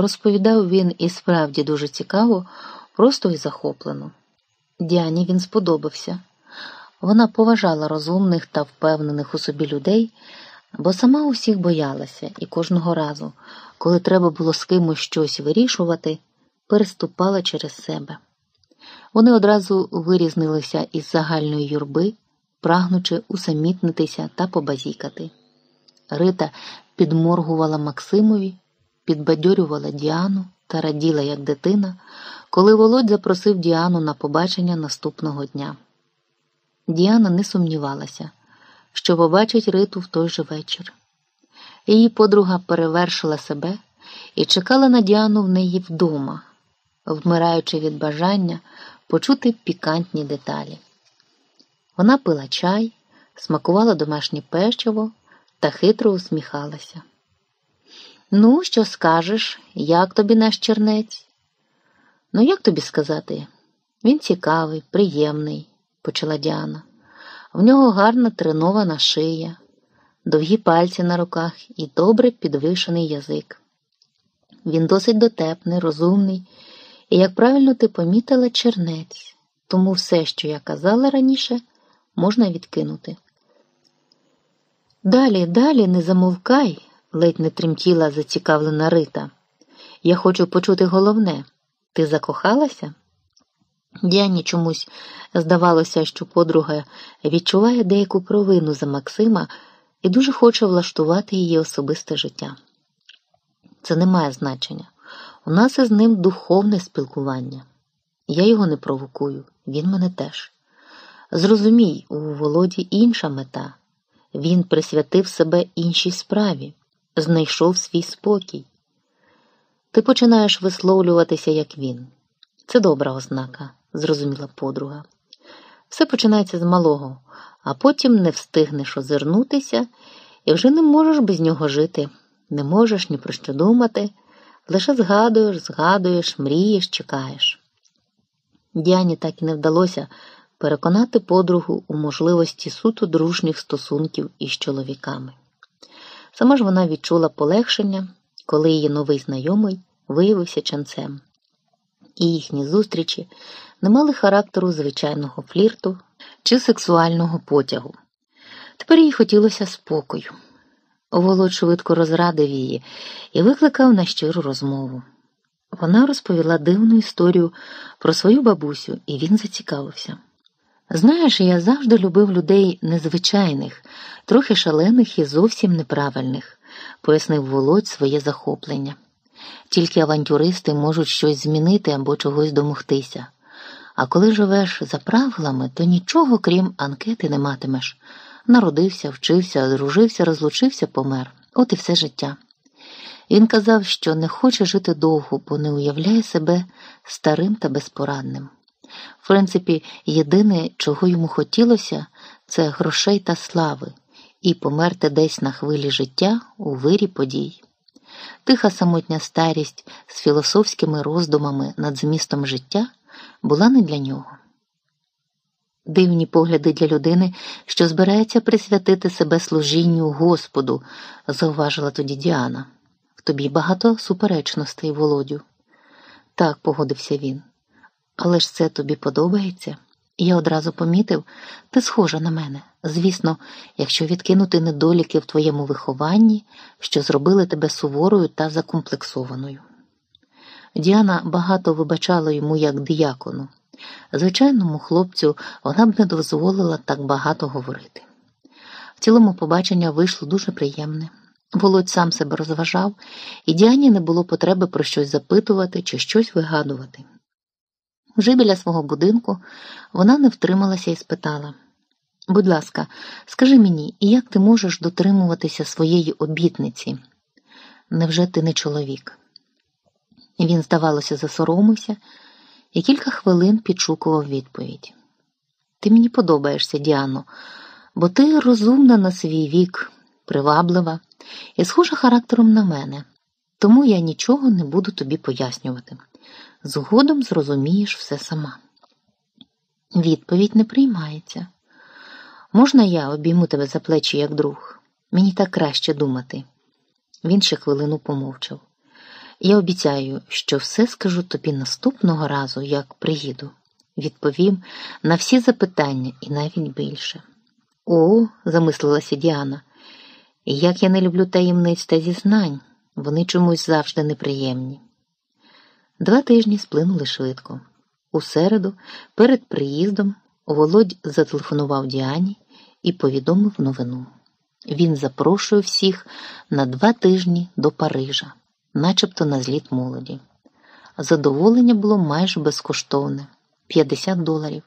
Розповідав він і справді дуже цікаво, просто і захоплено. Діані він сподобався. Вона поважала розумних та впевнених у собі людей, бо сама усіх боялася і кожного разу, коли треба було з кимось щось вирішувати, переступала через себе. Вони одразу вирізнилися із загальної юрби, прагнучи усамітнитися та побазікати. Рита підморгувала Максимові, підбадьорювала Діану та раділа, як дитина, коли Володь запросив Діану на побачення наступного дня. Діана не сумнівалася, що побачить Риту в той же вечір. Її подруга перевершила себе і чекала на Діану в неї вдома, вмираючи від бажання почути пікантні деталі. Вона пила чай, смакувала домашнє печиво та хитро усміхалася. Ну, що скажеш, як тобі наш чернець? Ну, як тобі сказати? Він цікавий, приємний, почала Діана. В нього гарна тренована шия, довгі пальці на руках і добре підвишений язик. Він досить дотепний, розумний і, як правильно ти помітила, чернець, тому все, що я казала раніше, можна відкинути. Далі, далі не замовкай, ледь не тремтіла зацікавлена Рита. Я хочу почути головне. Ти закохалася? Діані чомусь здавалося, що подруга відчуває деяку провину за Максима і дуже хоче влаштувати її особисте життя. Це не має значення. У нас із ним духовне спілкування. Я його не провокую, він мене теж. Зрозумій, у Володі інша мета. Він присвятив себе іншій справі, знайшов свій спокій. Ти починаєш висловлюватися, як він. Це добра ознака, зрозуміла подруга. Все починається з малого, а потім не встигнеш озирнутися і вже не можеш без нього жити, не можеш ні про що думати, лише згадуєш, згадуєш, мрієш, чекаєш. Діані так і не вдалося переконати подругу у можливості суто дружніх стосунків із чоловіками. Сама ж вона відчула полегшення, коли її новий знайомий виявився ченцем, і їхні зустрічі не мали характеру звичайного флірту чи сексуального потягу. Тепер їй хотілося спокою. Володь швидко розрадив її і викликав на щиру розмову. Вона розповіла дивну історію про свою бабусю, і він зацікавився. Знаєш, я завжди любив людей незвичайних, трохи шалених і зовсім неправильних, пояснив Володь своє захоплення. Тільки авантюристи можуть щось змінити або чогось домогтися. А коли живеш за правилами, то нічого, крім анкети, не матимеш. Народився, вчився, одружився, розлучився, помер. От і все життя. Він казав, що не хоче жити довго, бо не уявляє себе старим та безпорадним. Принципі, єдине, чого йому хотілося, це грошей та слави, і померти десь на хвилі життя у вирі подій. Тиха самотня старість з філософськими роздумами над змістом життя була не для нього. Дивні погляди для людини, що збирається присвятити себе служінню Господу, зауважила тоді Діана. В тобі багато суперечностей, Володю. Так, погодився він. Але ж це тобі подобається? Я одразу помітив, ти схожа на мене. Звісно, якщо відкинути недоліки в твоєму вихованні, що зробили тебе суворою та закомплексованою. Діана багато вибачала йому як діякону. Звичайному хлопцю вона б не дозволила так багато говорити. В цілому побачення вийшло дуже приємне. Володь сам себе розважав, і Діані не було потреби про щось запитувати чи щось вигадувати. Вже біля свого будинку вона не втрималася і спитала Будь ласка, скажи мені, як ти можеш дотримуватися своєї обітниці? Невже ти не чоловік? Він, здавалося, засоромився і кілька хвилин підшукував відповідь. Ти мені подобаєшся, Діано, бо ти розумна на свій вік, приваблива і схожа характером на мене, тому я нічого не буду тобі пояснювати. Згодом зрозумієш все сама. Відповідь не приймається. Можна я обійму тебе за плечі як друг? Мені так краще думати. Він ще хвилину помовчав. Я обіцяю, що все скажу тобі наступного разу, як приїду. Відповім на всі запитання і навіть більше. О, замислилася Діана, як я не люблю таємниць та зізнань, вони чомусь завжди неприємні. Два тижні сплинули швидко. У середу, перед приїздом, Володь зателефонував Діані і повідомив новину. Він запрошує всіх на два тижні до Парижа, начебто на зліт молоді. Задоволення було майже безкоштовне 50 доларів.